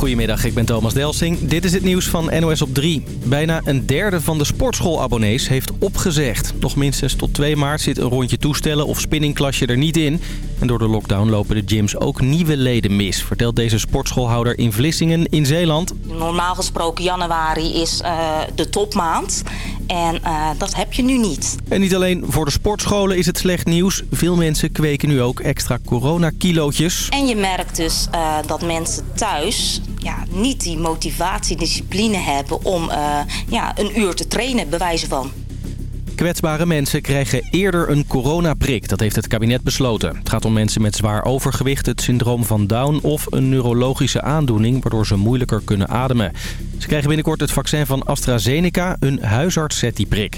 Goedemiddag, ik ben Thomas Delsing. Dit is het nieuws van NOS op 3. Bijna een derde van de sportschoolabonnees heeft opgezegd. Nog minstens tot 2 maart zit een rondje toestellen of spinningklasje er niet in. En door de lockdown lopen de gyms ook nieuwe leden mis... vertelt deze sportschoolhouder in Vlissingen in Zeeland. Normaal gesproken januari is uh, de topmaand. En uh, dat heb je nu niet. En niet alleen voor de sportscholen is het slecht nieuws. Veel mensen kweken nu ook extra coronakilootjes. En je merkt dus uh, dat mensen thuis ja, niet die motivatie, discipline hebben om uh, ja, een uur te trainen, bewijzen van. Kwetsbare mensen krijgen eerder een coronaprik. Dat heeft het kabinet besloten. Het gaat om mensen met zwaar overgewicht, het syndroom van Down... of een neurologische aandoening waardoor ze moeilijker kunnen ademen. Ze krijgen binnenkort het vaccin van AstraZeneca. Een huisarts zet die prik.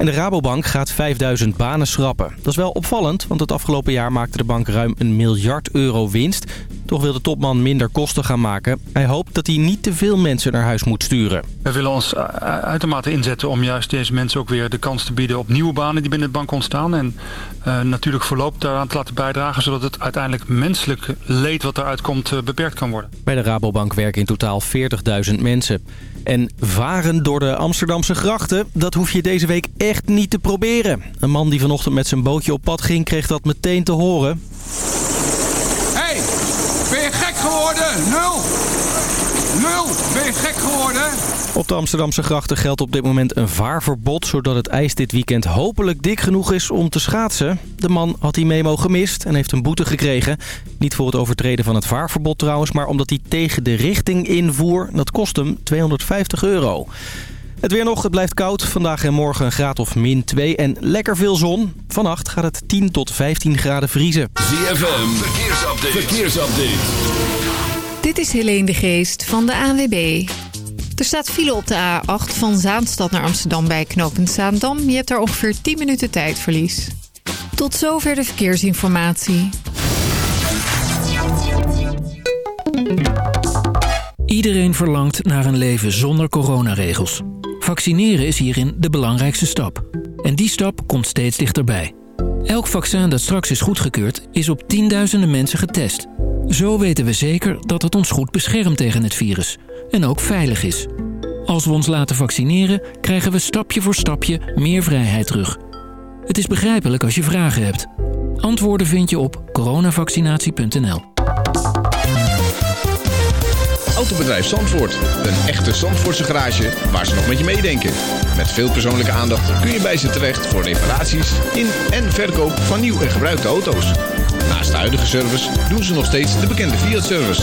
En de Rabobank gaat 5000 banen schrappen. Dat is wel opvallend, want het afgelopen jaar maakte de bank ruim een miljard euro winst. Toch wil de topman minder kosten gaan maken. Hij hoopt dat hij niet te veel mensen naar huis moet sturen. We willen ons uitermate inzetten om juist deze mensen ook weer de kans te bieden op nieuwe banen die binnen de bank ontstaan. En uh, natuurlijk voorlopig daaraan te laten bijdragen zodat het uiteindelijk menselijk leed wat eruit komt uh, beperkt kan worden. Bij de Rabobank werken in totaal 40.000 mensen. En varen door de Amsterdamse grachten, dat hoef je deze week echt niet te proberen. Een man die vanochtend met zijn bootje op pad ging, kreeg dat meteen te horen. hey, ben je gek geworden? Nul! Nul! Ben je gek geworden? Op de Amsterdamse grachten geldt op dit moment een vaarverbod... zodat het ijs dit weekend hopelijk dik genoeg is om te schaatsen. De man had die memo gemist en heeft een boete gekregen. Niet voor het overtreden van het vaarverbod trouwens... maar omdat hij tegen de richting invoer. Dat kost hem 250 euro. Het weer nog, het blijft koud. Vandaag en morgen een graad of min 2 en lekker veel zon. Vannacht gaat het 10 tot 15 graden vriezen. ZFM, verkeersupdate. verkeersupdate. Dit is Helene de Geest van de ANWB. Er staat file op de A8 van Zaanstad naar Amsterdam bij knooppunt Zaandam. Je hebt daar ongeveer 10 minuten tijdverlies. Tot zover de verkeersinformatie. Iedereen verlangt naar een leven zonder coronaregels. Vaccineren is hierin de belangrijkste stap. En die stap komt steeds dichterbij. Elk vaccin dat straks is goedgekeurd is op tienduizenden mensen getest. Zo weten we zeker dat het ons goed beschermt tegen het virus en ook veilig is. Als we ons laten vaccineren, krijgen we stapje voor stapje meer vrijheid terug. Het is begrijpelijk als je vragen hebt. Antwoorden vind je op coronavaccinatie.nl. Autobedrijf Zandvoort. Een echte Zandvoortse garage waar ze nog met je meedenken. Met veel persoonlijke aandacht kun je bij ze terecht voor reparaties in en verkoop van nieuw en gebruikte auto's. Naast de huidige service doen ze nog steeds de bekende Fiat-service.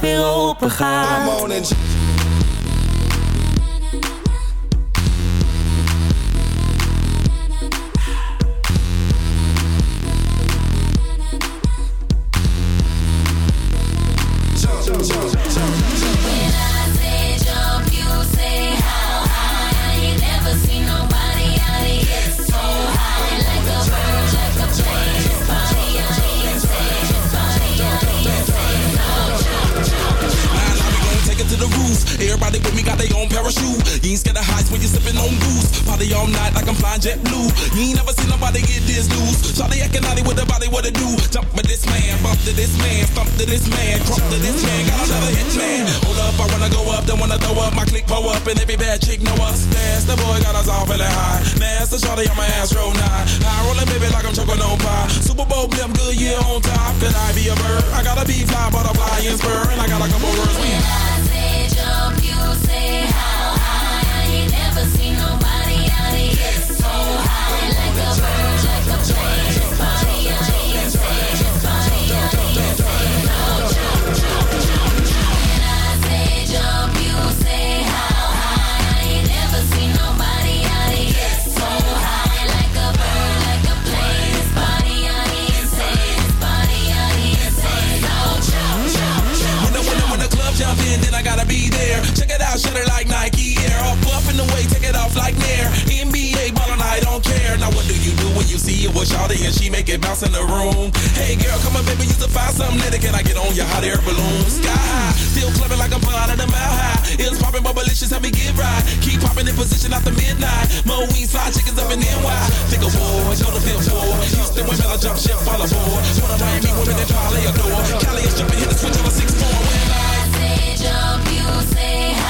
Weer open gaat see it with Shawty and she make it bounce in the room? Hey girl, come on baby, you to find something later. Can I get on your hot air balloon? Sky high, still clubbing like I'm out of the mile high. It's popping, but malicious, help me get right. Keep popping in position after midnight. Mo weed, slide chickens up in NY. Think of war, go to fifth floor. Houston women, I jump ship, fall aboard. One of Miami women that probably adore. Cali is jumping, hit the switch on a six four. When I ritme van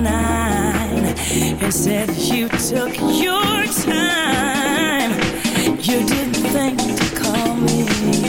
nine and said you took your time. You didn't think to call me.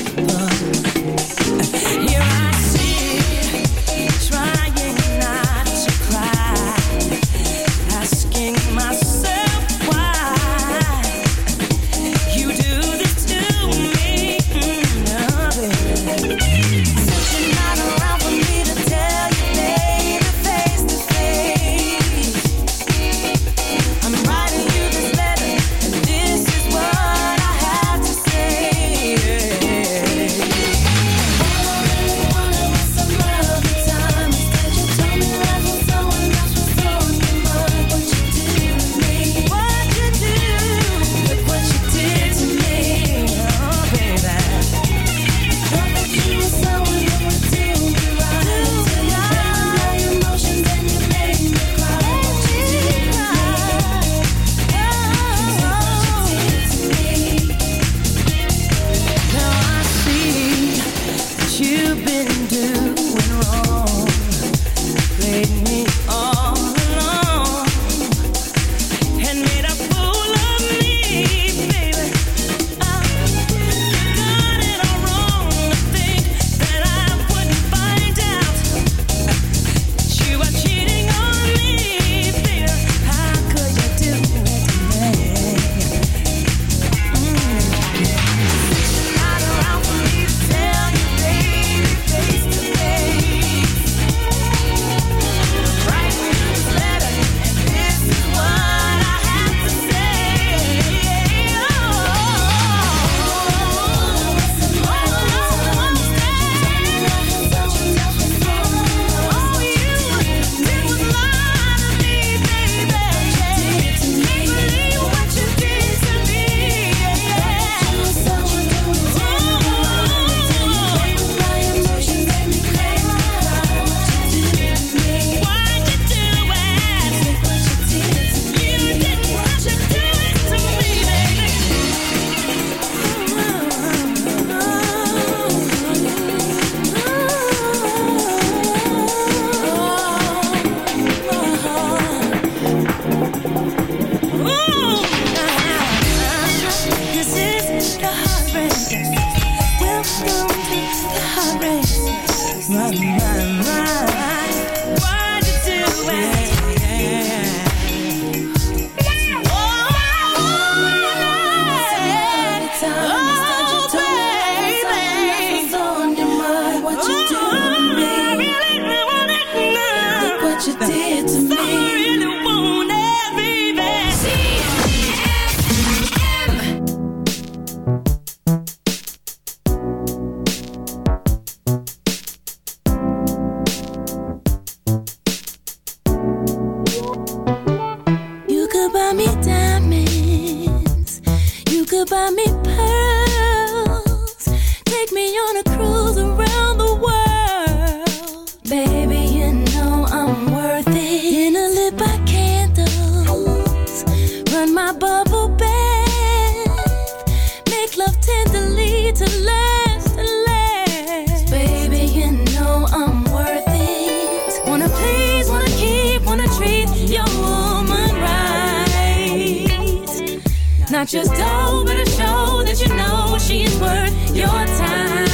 Not just dough, but a show that you know she's worth your time.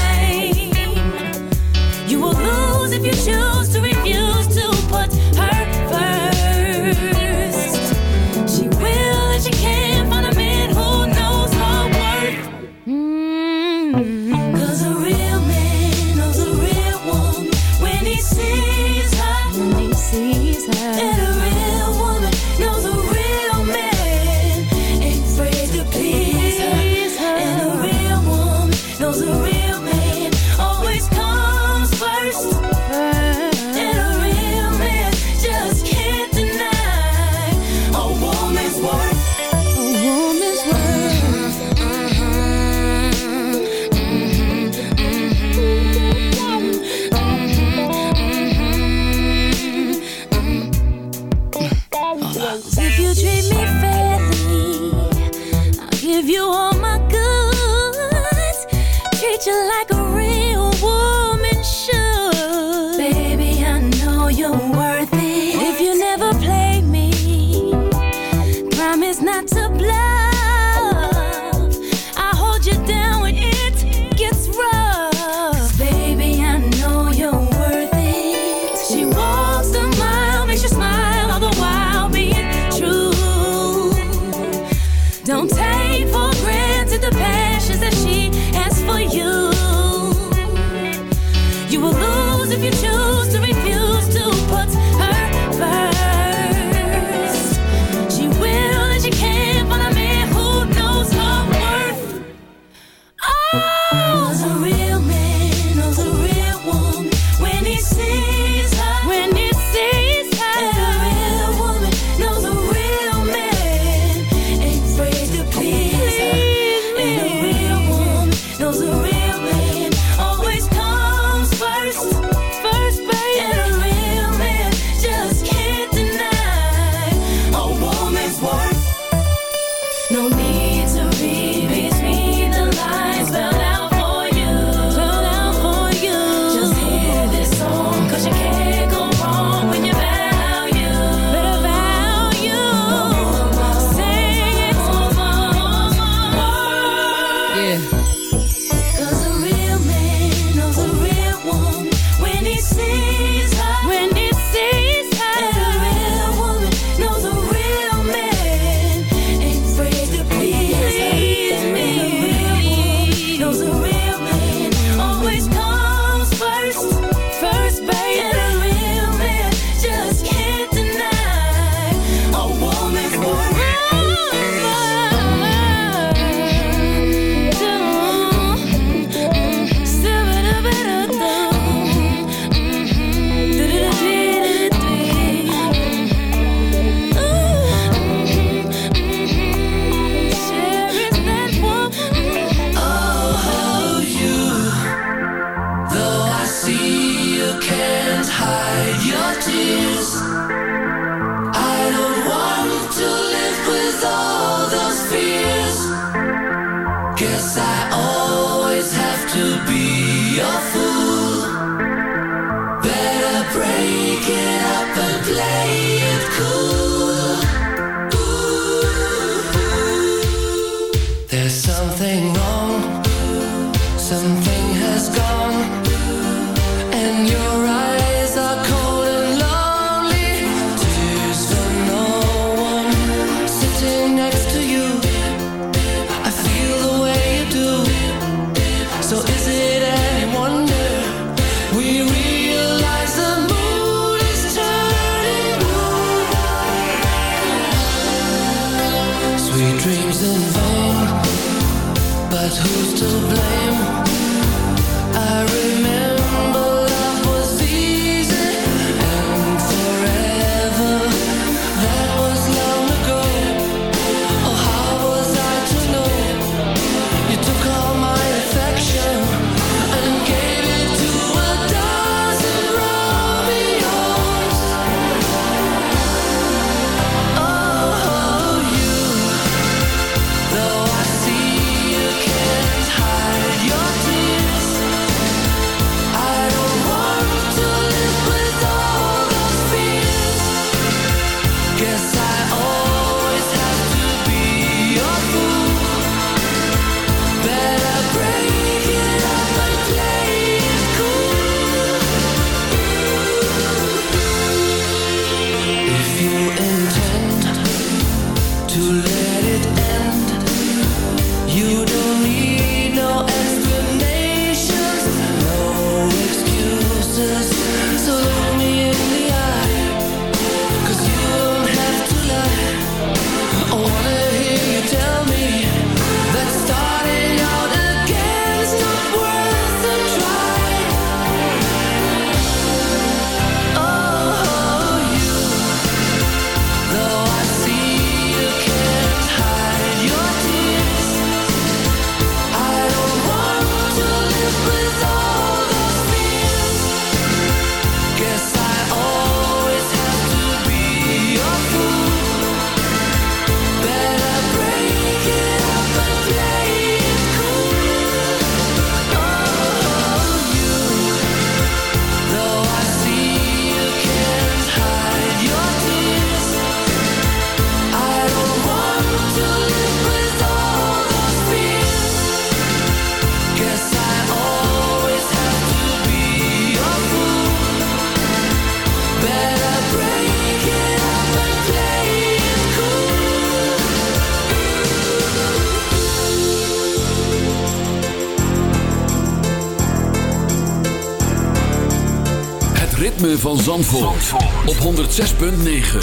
Op 106.9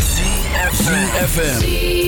ZFM